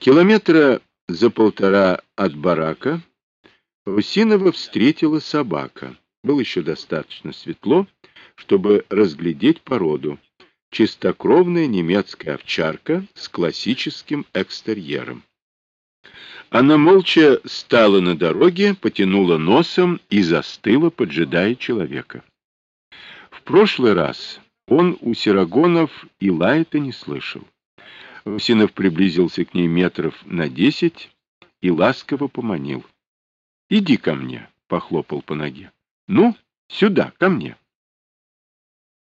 Километра за полтора от барака Русинова встретила собака. Было еще достаточно светло, чтобы разглядеть породу. Чистокровная немецкая овчарка с классическим экстерьером. Она молча стала на дороге, потянула носом и застыла, поджидая человека. В прошлый раз он у Серогонов и лая-то не слышал. Русинов приблизился к ней метров на десять и ласково поманил. — Иди ко мне, — похлопал по ноге. — Ну, сюда, ко мне.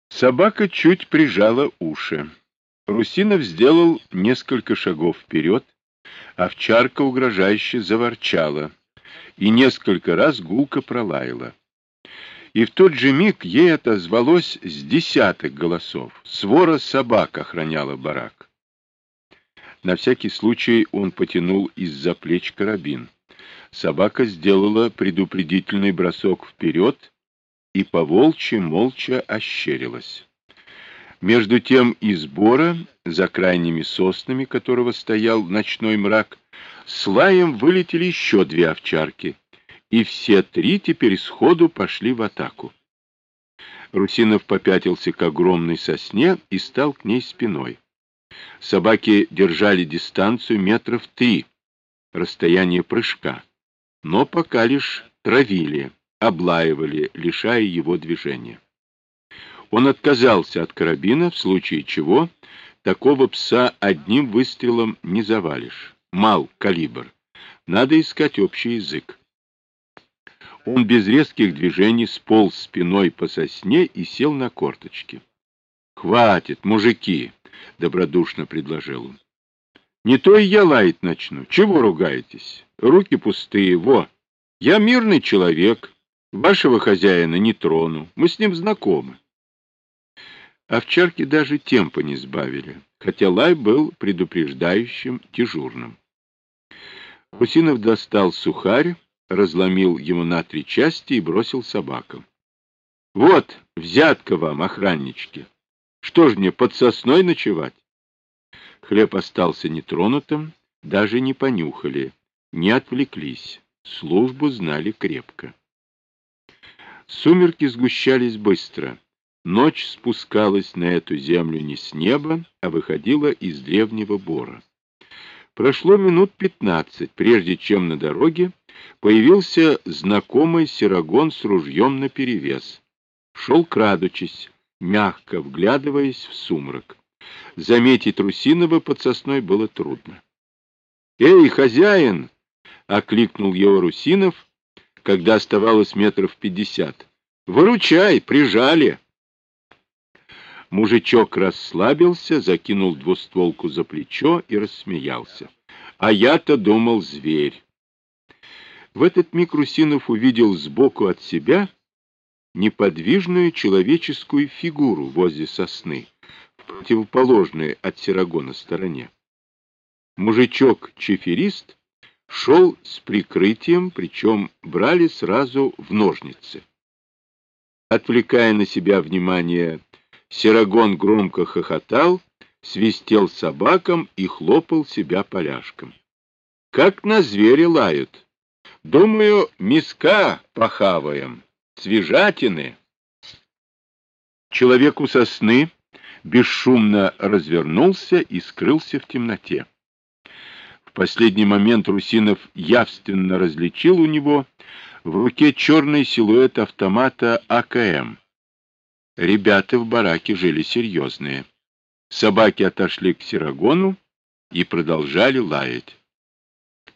Собака чуть прижала уши. Русинов сделал несколько шагов вперед, овчарка угрожающе заворчала и несколько раз гулко пролаяла. И в тот же миг ей отозвалось с десяток голосов. Свора собак охраняла барак. На всякий случай он потянул из-за плеч карабин. Собака сделала предупредительный бросок вперед и по волчьи молча ощерилась. Между тем из бора, за крайними соснами которого стоял ночной мрак, с лаем вылетели еще две овчарки, и все три теперь сходу пошли в атаку. Русинов попятился к огромной сосне и стал к ней спиной. Собаки держали дистанцию метров три, расстояние прыжка, но пока лишь травили, облаивали, лишая его движения. Он отказался от карабина, в случае чего такого пса одним выстрелом не завалишь. Мал калибр. Надо искать общий язык. Он без резких движений сполз спиной по сосне и сел на корточки. — Хватит, мужики! — добродушно предложил он. — Не то и я лаять начну. Чего ругаетесь? Руки пустые, во! Я мирный человек, вашего хозяина не трону, мы с ним знакомы. Овчарки даже темпа не сбавили, хотя лай был предупреждающим, дежурным. Русинов достал сухарь, разломил его на три части и бросил собакам. — Вот, взятка вам, охраннички! Что ж мне, под сосной ночевать? Хлеб остался нетронутым, даже не понюхали, не отвлеклись. Службу знали крепко. Сумерки сгущались быстро. Ночь спускалась на эту землю не с неба, а выходила из древнего бора. Прошло минут пятнадцать, прежде чем на дороге появился знакомый серогон с ружьем наперевес. Шел крадучись, мягко вглядываясь в сумрак. Заметить Русинова под сосной было трудно. «Эй, хозяин!» — окликнул его Русинов, когда оставалось метров пятьдесят. «Выручай, прижали!» Мужичок расслабился, закинул двустволку за плечо и рассмеялся. «А я-то думал, зверь!» В этот миг Русинов увидел сбоку от себя неподвижную человеческую фигуру возле сосны, в противоположной от Серагона стороне. Мужичок-чеферист шел с прикрытием, причем брали сразу в ножницы. Отвлекая на себя внимание, Серагон громко хохотал, свистел собакам и хлопал себя поляшком. Как на зверя лают. Думаю, миска похаваем свежатины. Человек у сосны бесшумно развернулся и скрылся в темноте. В последний момент Русинов явственно различил у него в руке черный силуэт автомата АКМ. Ребята в бараке жили серьезные. Собаки отошли к Сирогону и продолжали лаять.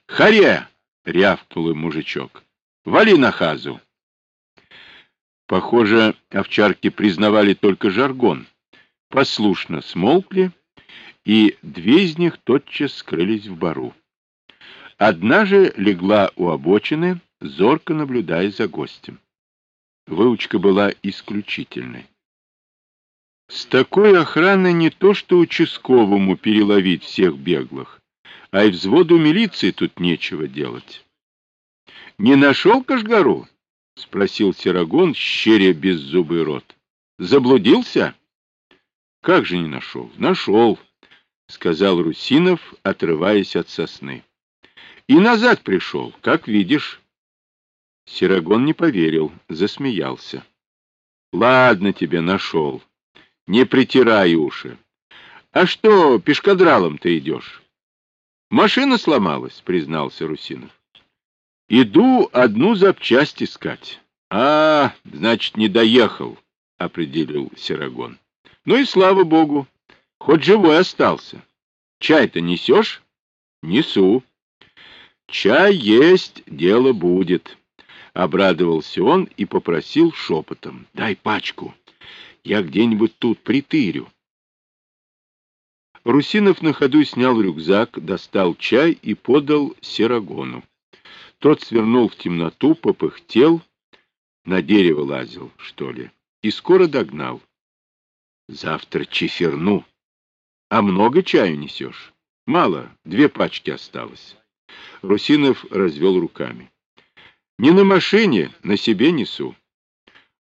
«Харе!» — рявкнул мужичок. «Вали на хазу!» Похоже, овчарки признавали только жаргон. Послушно смолкли, и две из них тотчас скрылись в бару. Одна же легла у обочины, зорко наблюдая за гостем. Выучка была исключительной. С такой охраной не то что участковому переловить всех беглых, а и взводу милиции тут нечего делать. Не нашел Кашгару? — спросил Серагон, щеря беззубый рот. — Заблудился? — Как же не нашел? — Нашел. сказал Русинов, отрываясь от сосны. И назад пришел, как видишь. Серагон не поверил, засмеялся. Ладно тебе, нашел. Не притирай уши. А что пешкадралом ты идешь? Машина сломалась, признался Русинов. Иду одну запчасть искать. А, значит, не доехал, определил Серагон. Ну и слава богу, хоть живой остался. Чай-то несешь? Несу. Чай есть, дело будет. Обрадовался он и попросил шепотом. Дай пачку. Я где-нибудь тут притырю. Русинов на ходу снял рюкзак, достал чай и подал Серагону. Тот свернул в темноту, попыхтел, на дерево лазил, что ли, и скоро догнал. Завтра чеферну. А много чаю несешь? Мало, две пачки осталось. Русинов развел руками. Не на машине, на себе несу.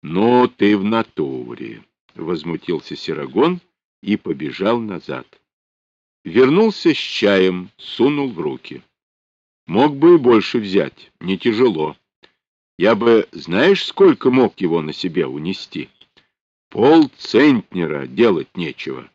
Но ты в натуре, возмутился Серагон и побежал назад. Вернулся с чаем, сунул в руки. Мог бы и больше взять, не тяжело. Я бы, знаешь, сколько мог его на себе унести? Пол центнера делать нечего.